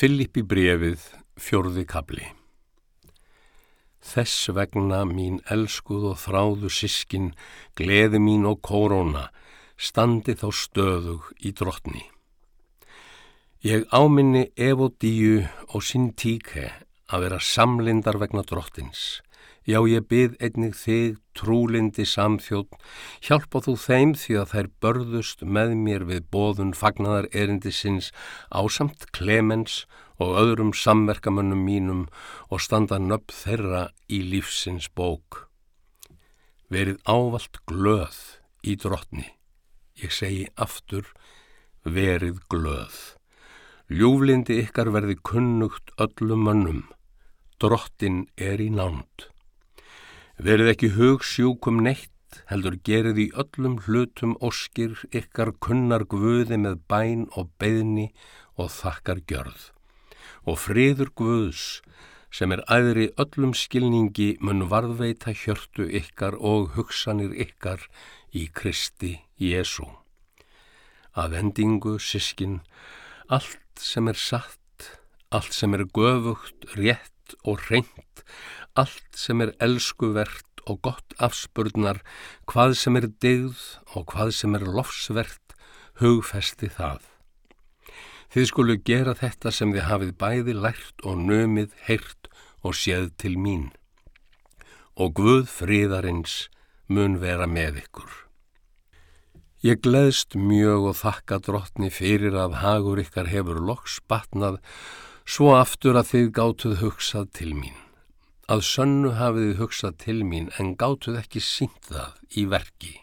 Filippi brefið, fjörði kabli. Þess vegna mín elskuð og þráðu sískin, gleði mín og kóróna, standi þá stöðug í drottni. Ég áminni Evodíu og sinn tíke að vera samlindar vegna drottins. Já, ég byrð einnig þig, trúlindi samþjótt, hjálpa þú þeim því að þær börðust með mér við bóðun fagnaðar erindisins ásamt Klemens og öðrum samverkamönnum mínum og standa nöpp þeirra í lífsins bók. Verið ávalt glöð í drottni. Ég segi aftur, verið glöð. Ljúflindi ykkar verði kunnugt öllum mönnum. Drottin er í nánd. Verið ekki hugsjúkum neitt, heldur gerið í öllum hlutum óskir ykkar kunnar guði með bæn og beðni og þakkar gjörð. Og friður guðs sem er æðri öllum skilningi mun varðveita hjörtu ykkar og hugsanir ykkar í Kristi Jésu. Að endingu, sískin, allt sem er satt, allt sem er göfugt, rétt og reynd, allt sem er elskuvert og gott afspurnar, hvað sem er digð og hvað sem er lofsvert, hugfesti það. Þið skulu gera þetta sem þið hafið bæði lært og nömið, heyrt og séð til mín. Og Guð fríðarins mun vera með ykkur. Ég gleðst mjög og þakka drottni fyrir að hagur ykkar hefur loks batnað svo aftur að þið gátuð hugsað til mín að sönnu hafiði hugsað til mín en gátuð ekki sínt það í verki.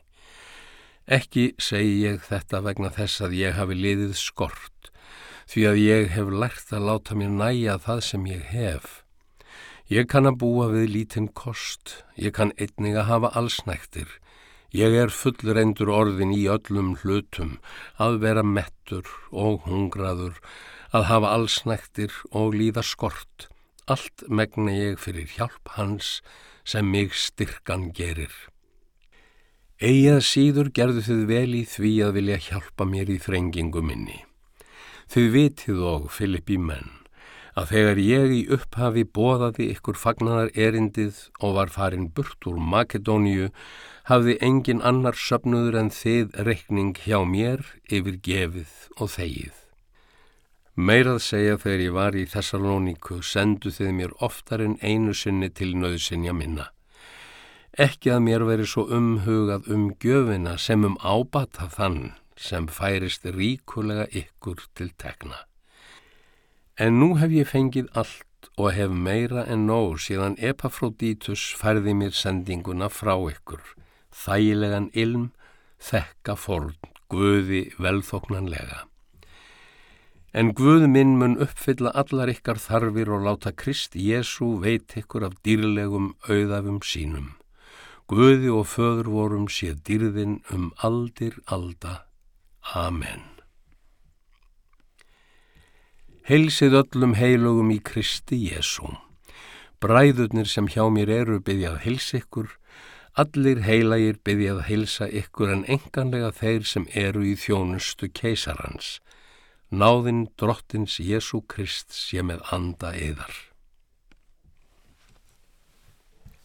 Ekki segi ég þetta vegna þess að ég hafi liðið skort, því að ég hef lært að láta mér næja það sem ég hef. Ég kann að búa við lítinn kost, ég kann einnig að hafa allsnæktir, ég er fullreindur orðin í öllum hlutum, að vera mettur og hungraður, að hafa allsnæktir og líða skort, allt megna ég fyrir hjálp hans sem mig styrkan gerir. Egið síður gerðu þið vel í því að vilja hjálpa mér í þrengingu minni. Þið vitið og Filippi menn að þegar ég í upphafi bóðaði ykkur fagnaðar erindið og var farin burt úr Makedóniu hafði engin annar söpnuður en þið rekning hjá mér yfir gefið og þegið. Meirað segja þegar ég var í Þessalóníku sendu þið mér oftar en einu sinni til nöðsinja minna. Ekki að mér veri svo umhugað um gjöfina sem um ábata þann sem færist ríkulega ykkur til tekna. En nú hef ég fengið allt og hef meira en nóg síðan Epafrodítus færði mér sendinguna frá ykkur. Þægilegan ilm, þekka forn, guði velþóknanlega. En Guð minn mun uppfylla allar ykkar þarfir og láta Krist Jésu veit ykkur af dýrlegum auðafum sínum. Guði og föður vorum sé dýrðin um aldir alda. Amen. Heilsið öllum heilugum í Kristi Jésu. Bræðurnir sem hjá mér eru byggjað heils ykkur, allir heilagir byggjað heilsa ykkur en enganlega þeir sem eru í þjónustu keisarans. Náðinn drottins Jésu Krist sé með anda eðar.